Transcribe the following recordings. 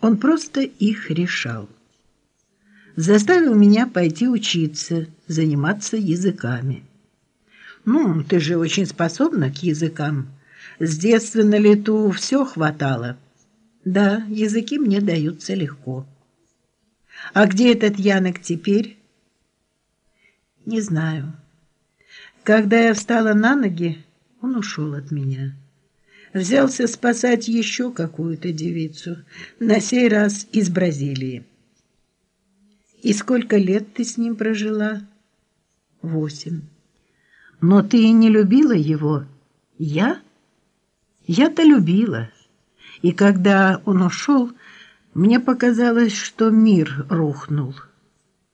Он просто их решал. Заставил меня пойти учиться, заниматься языками. «Ну, ты же очень способна к языкам. С детства на лету все хватало». «Да, языки мне даются легко». «А где этот Янок теперь?» «Не знаю». Когда я встала на ноги, он ушел от меня. Взялся спасать еще какую-то девицу, на сей раз из Бразилии. «И сколько лет ты с ним прожила?» «Восемь». «Но ты и не любила его?» «Я?» «Я-то любила. И когда он ушел, мне показалось, что мир рухнул.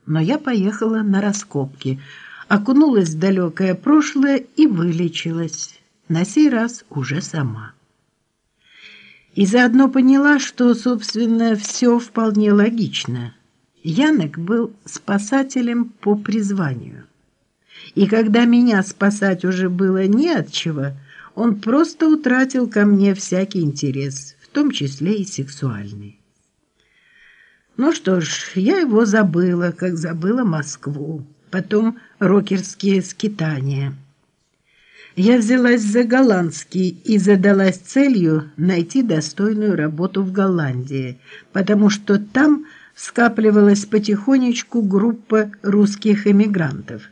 Но я поехала на раскопки, окунулась в далекое прошлое и вылечилась» на сей раз уже сама. И заодно поняла, что, собственно, все вполне логично. Янек был спасателем по призванию. И когда меня спасать уже было не от чего, он просто утратил ко мне всякий интерес, в том числе и сексуальный. Ну что ж, я его забыла, как забыла Москву, потом рокерские скитания – я взялась за голландский и задалась целью найти достойную работу в Голландии, потому что там скапливалась потихонечку группа русских эмигрантов.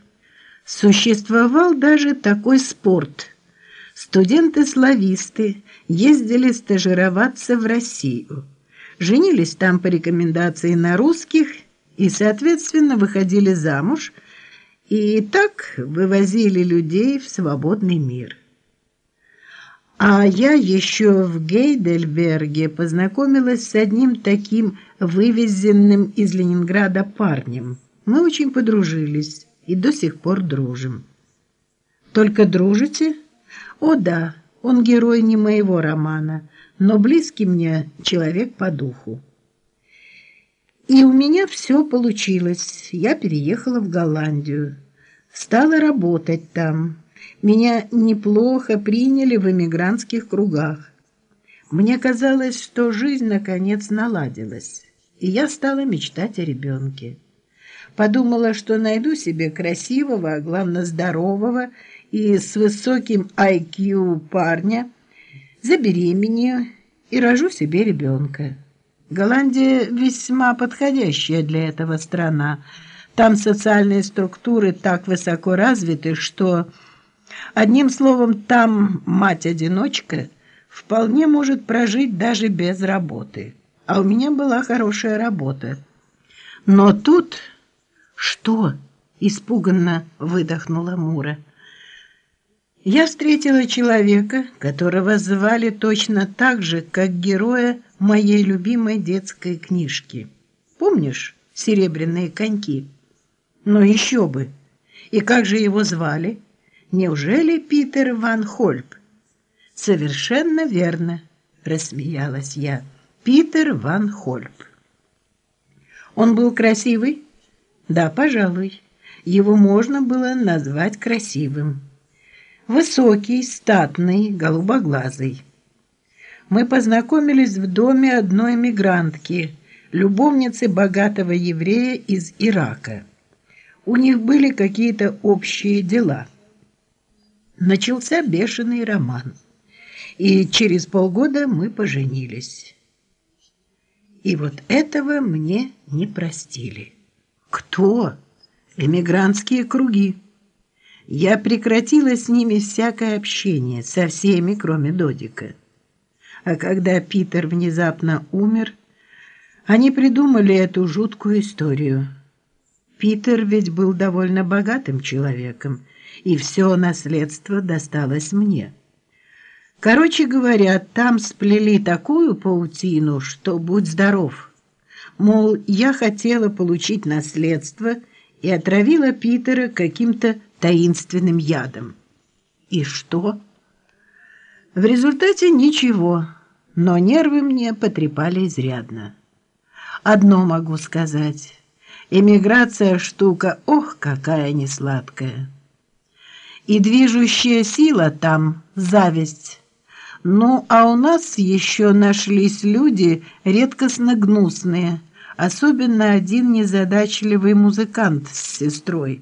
Существовал даже такой спорт. Студенты-слависты ездили стажироваться в Россию, женились там по рекомендации на русских и, соответственно, выходили замуж – и так вывозили людей в свободный мир. А я еще в Гейдельберге познакомилась с одним таким вывезенным из Ленинграда парнем. Мы очень подружились и до сих пор дружим. Только дружите? О да, он герой не моего романа, но близкий мне человек по духу. И у меня все получилось. Я переехала в Голландию. Стала работать там. Меня неплохо приняли в эмигрантских кругах. Мне казалось, что жизнь наконец наладилась, и я стала мечтать о ребенке. Подумала, что найду себе красивого, а главное здорового и с высоким IQ парня, забеременею и рожу себе ребенка. Голландия весьма подходящая для этого страна. Там социальные структуры так высоко развиты, что, одним словом, там мать-одиночка вполне может прожить даже без работы. А у меня была хорошая работа. Но тут... Что? Испуганно выдохнула Мура. Я встретила человека, которого звали точно так же, как героя моей любимой детской книжки. Помнишь «Серебряные коньки»? Но еще бы! И как же его звали? Неужели Питер Ван Хольп? Совершенно верно, рассмеялась я. Питер Ван Хольп. Он был красивый? Да, пожалуй. Его можно было назвать красивым. Высокий, статный, голубоглазый. Мы познакомились в доме одной мигрантки, любовницы богатого еврея из Ирака. У них были какие-то общие дела. Начался бешеный роман, и через полгода мы поженились. И вот этого мне не простили. Кто? Эмигрантские круги. Я прекратила с ними всякое общение, со всеми, кроме Додика. А когда Питер внезапно умер, они придумали эту жуткую историю. Питер ведь был довольно богатым человеком, и все наследство досталось мне. Короче говоря, там сплели такую паутину, что будь здоров. Мол, я хотела получить наследство и отравила Питера каким-то таинственным ядом. И что? В результате ничего, но нервы мне потрепали изрядно. Одно могу сказать. Эмиграция штука, ох, какая несладкая. И движущая сила там — зависть. Ну, а у нас еще нашлись люди редкостно гнусные, особенно один незадачливый музыкант с сестрой.